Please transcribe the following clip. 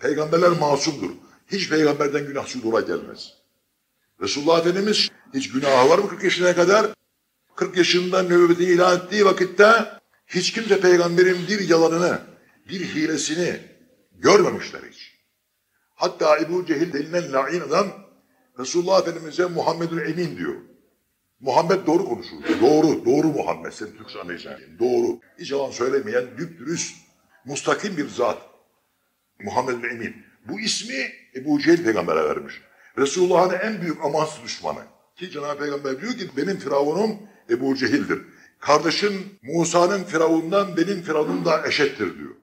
Peygamberler masumdur. Hiç peygamberden günah sudura gelmez. Resulullah Efendimiz hiç günahı var mı 40 yaşına kadar? 40 yaşında nöbeti ilan ettiği vakitte hiç kimse peygamberin bir yalanını, bir hilesini görmemişler hiç. Hatta Ebu Cehil denilen lain adam Resulullah Efendimiz'e Muhammedül Emin diyor. Muhammed doğru konuşur. Doğru, doğru Muhammed. Sen Türkçe anlayacaksın. Doğru. Hiç yalan söylemeyen, düpdürüst, mustakim bir zat. Muhammed bin Emin. Bu ismi Ebu Cehil peygambere vermiş. Resulullah'ın en büyük amansız düşmanı. Ki Cenab-ı Peygamber diyor ki benim firavunum Ebu Cehil'dir. Kardeşin Musa'nın firavundan benim firavunum da eşittir diyor.